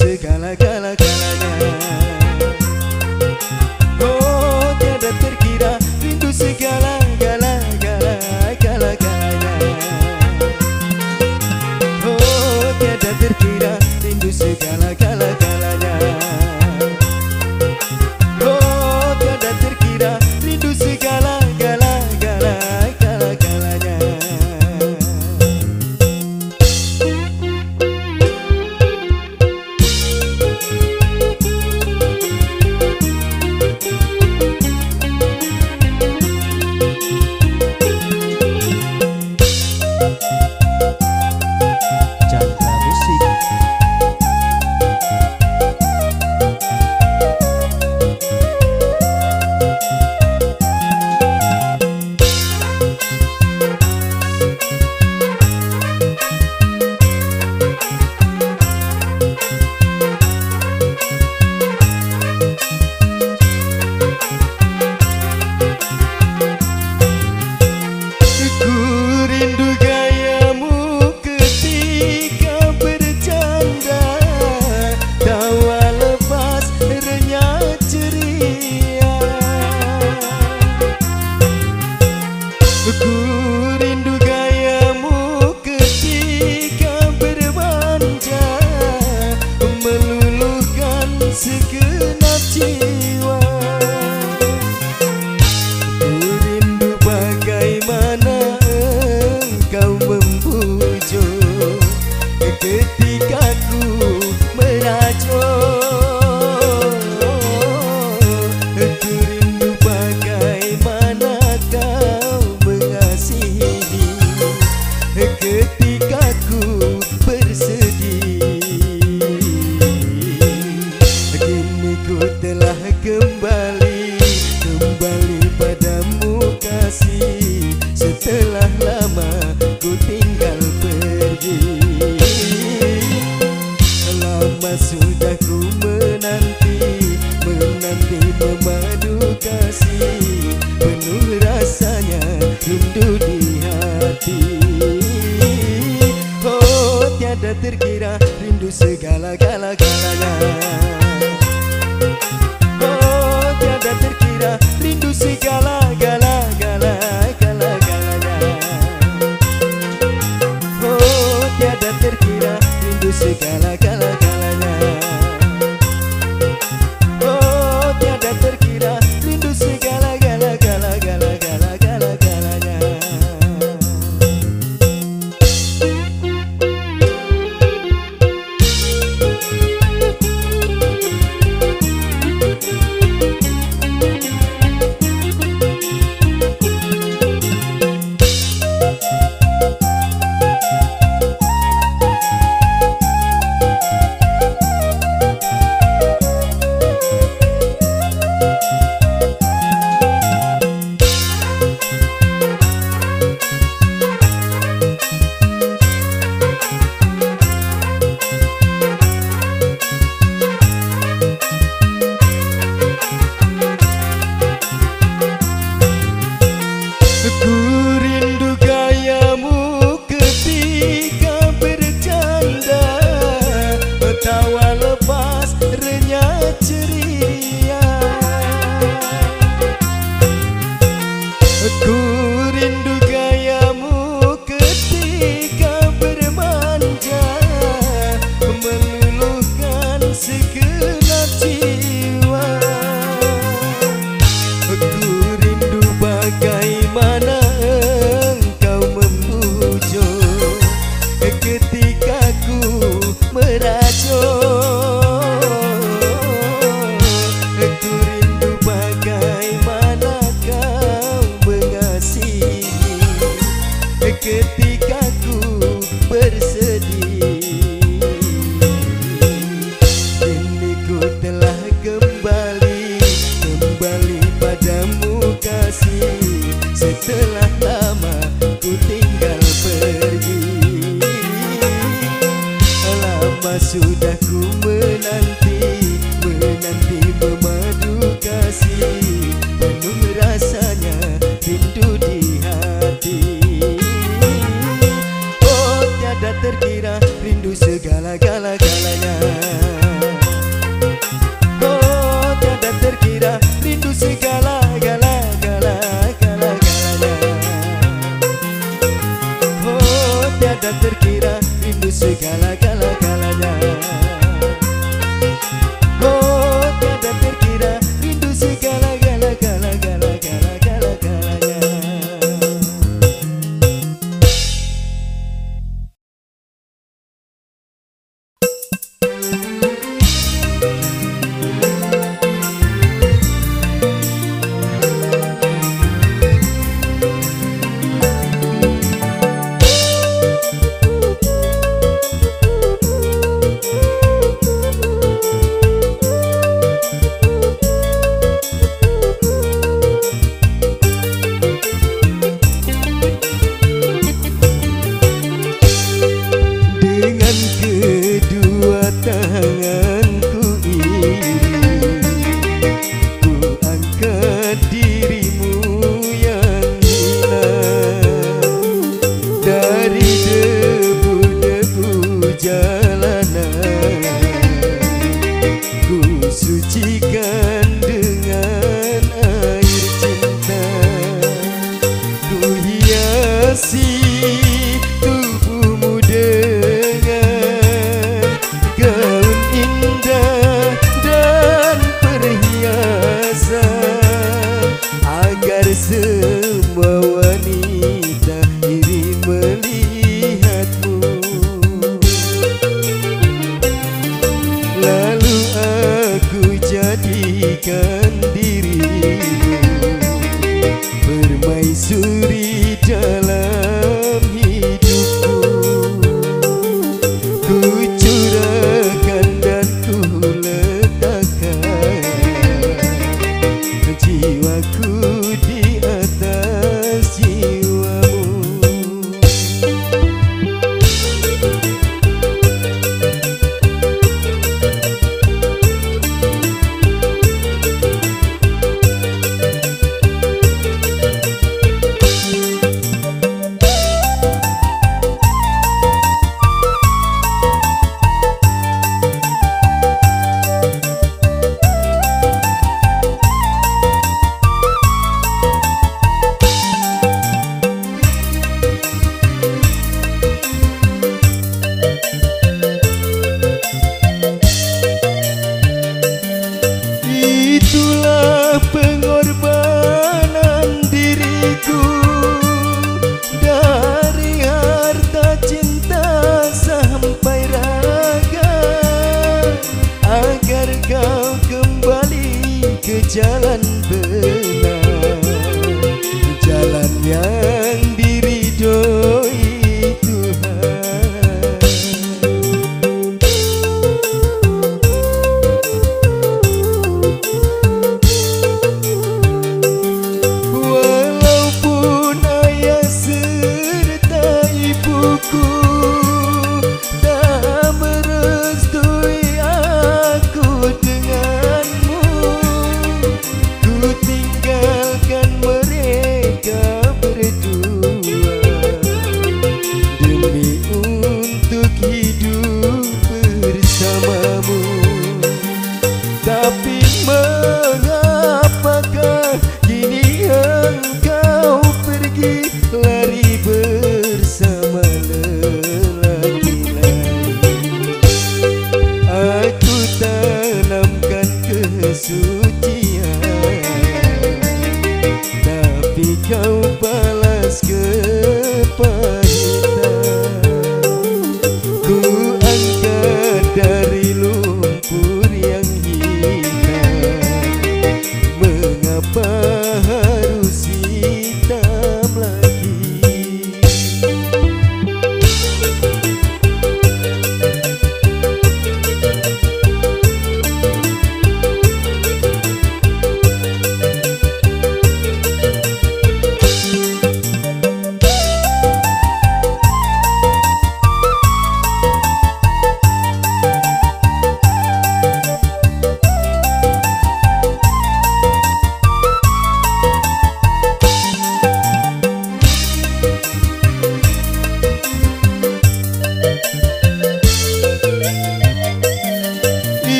gala gala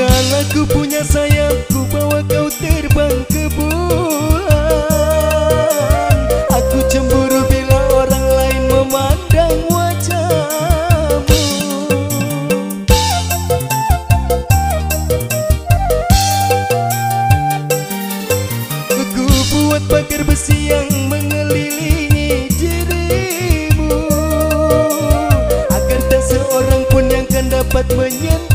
Kalau ku punya sayap Ku bawa kau terbang ke bulan. Aku cemburu bila orang lain memandang wajahmu. Ku buat pagar besi yang mengelilingi dirimu. Agar tak seorang pun yang akan dapat menyentuh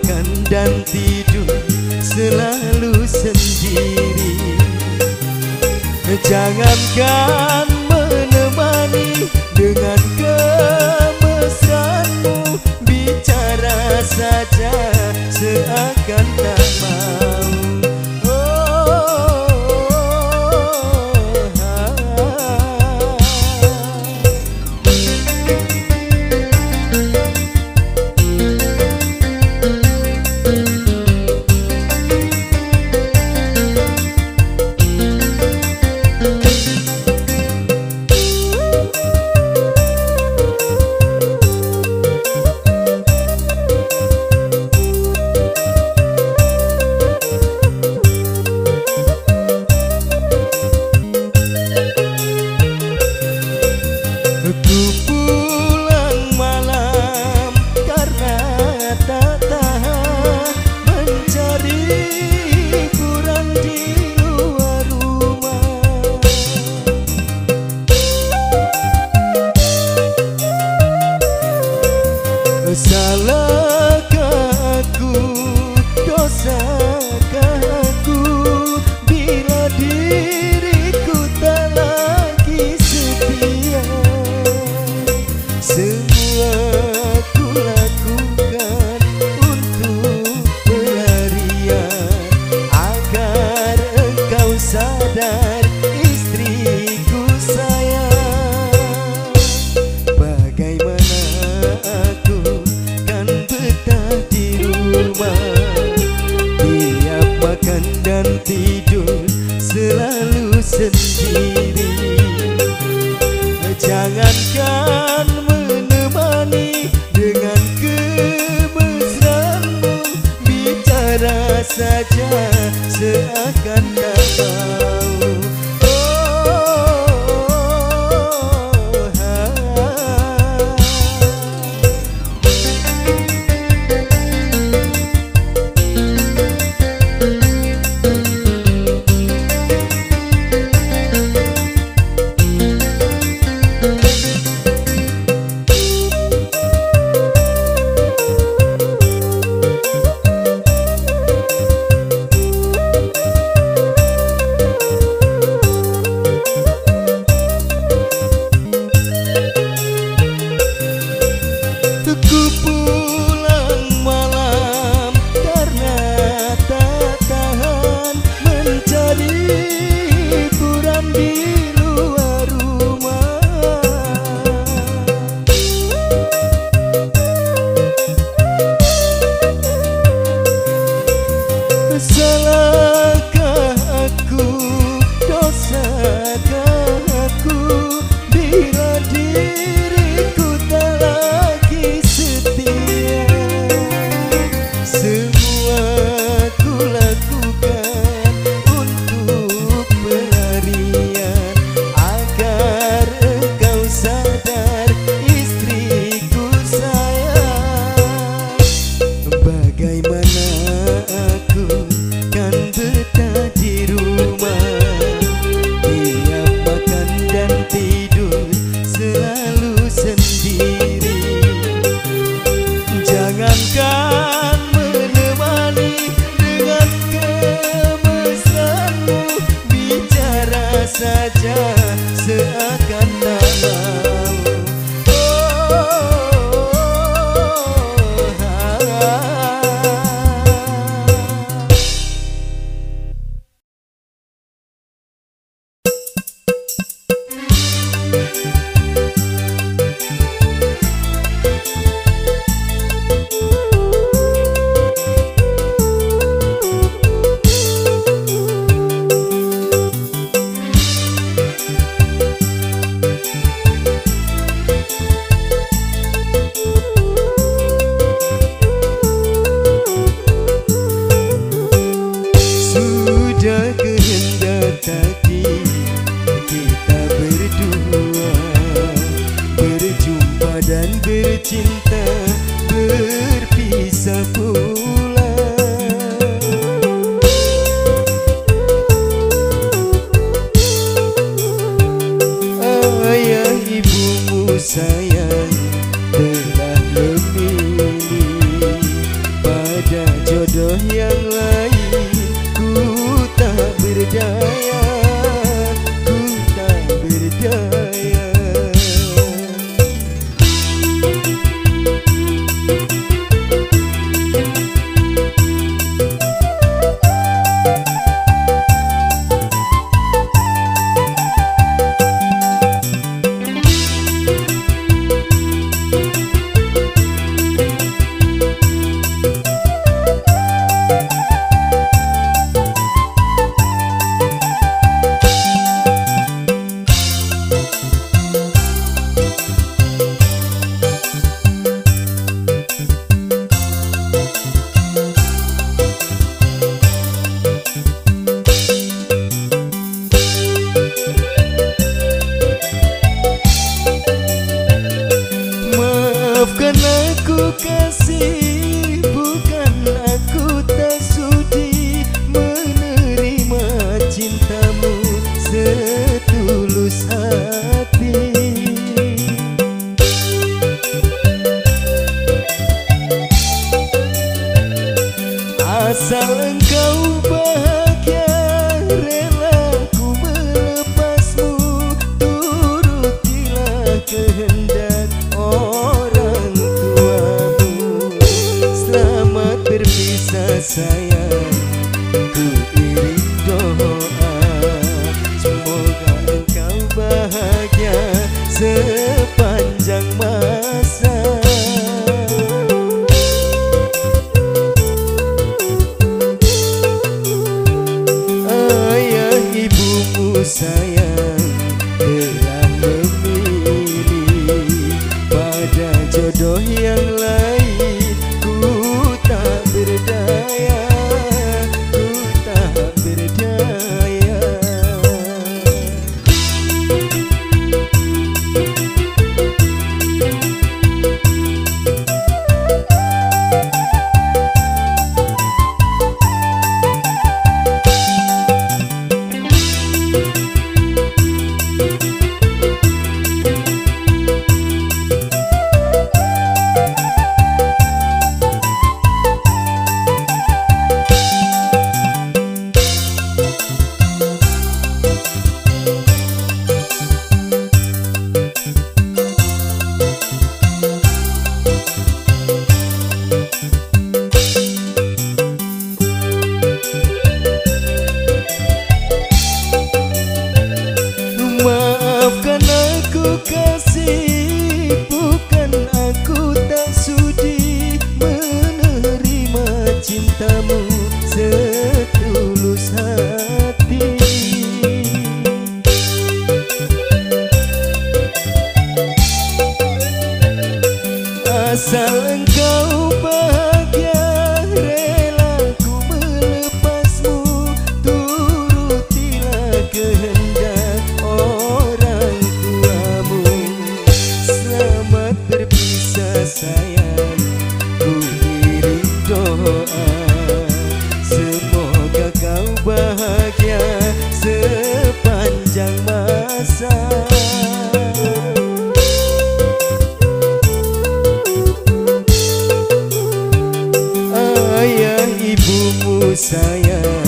makan dan tidur selalu sendiri. Jangankan menemani dengan kemesraanmu Bicara saja. ibu musayang